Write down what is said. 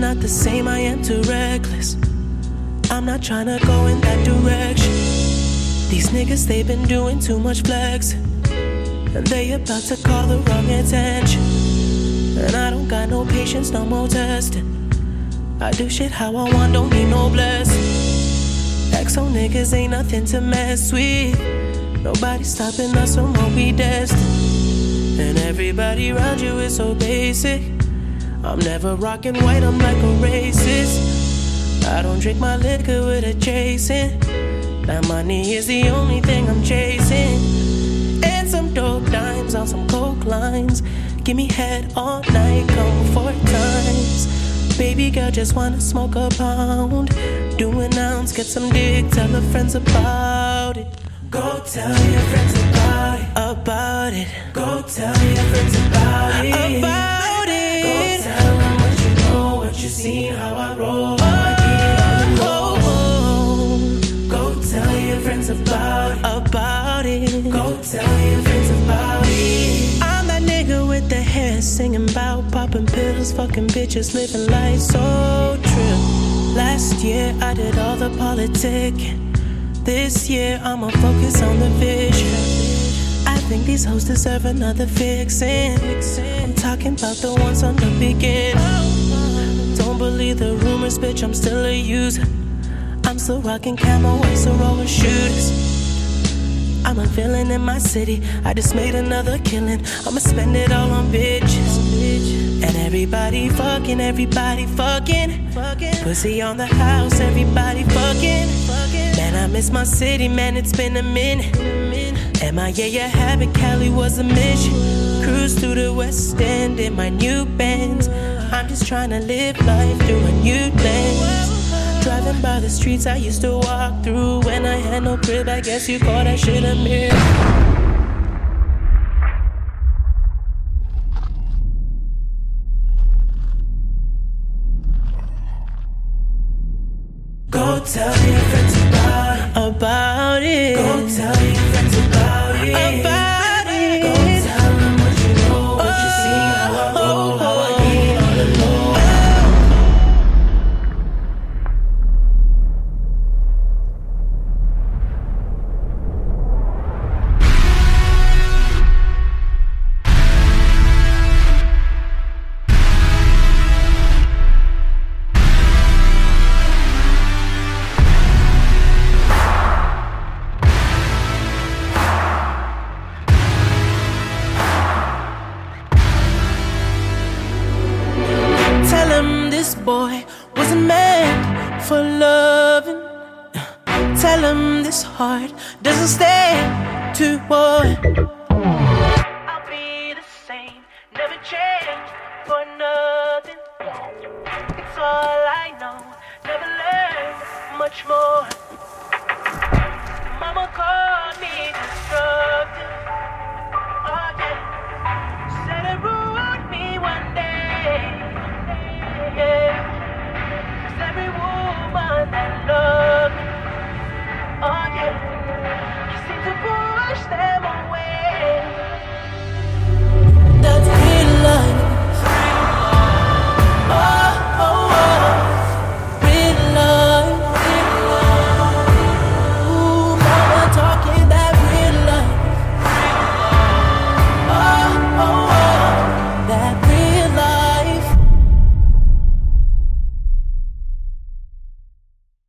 not the same, I am too reckless. I'm not trying to go in that direction. These niggas, they've been doing too much flex. And they about to call the wrong attention. And I don't got no patience, no more testing. I do shit how I want, don't need no blessing. XO niggas ain't nothing to mess with. Nobody stopping us from what we destined. And everybody around you is so basic. I'm never rocking white, I'm like a racist. I don't drink my liquor with a chasing. That money is the only thing I'm chasing. And some dope dimes on some coke lines. Give me head all night, come four times. Baby girl, just wanna smoke a pound. Do an ounce, get some dick, tell her friends about it. Go tell your friends about it. About it. Go tell your friends about it. About it. Go tell your friends about it. I'm that nigga with the hair singing about popping pills, fucking bitches, living life so true. Last year I did all the politicking. This year I'ma focus on the vision. I think these hoes deserve another fixin'. I'm talking about the ones on the beginning. Don't believe the rumors, bitch, I'm still a user. I'm still rocking camo, white Sorora shooters. I'm a villain in my city. I just made another killing. I'ma spend it all on bitches. And everybody fucking, everybody fucking. Pussy on the house, everybody fucking. Man, I miss my city, man, it's been a minute. MIA, a habit, Cali was a mission. Cruise through the West End in my new Benz. I'm just trying to live life through a new lens. Streets I used to walk through when I had no crib. I guess you call that shit a mirror. Go tell your friends about it. About it. Go tell your friends about it. About This boy wasn't meant for loving. Tell him this heart doesn't stay too boy. I'll be the same, never change for nothing. It's all I know, never learn much more.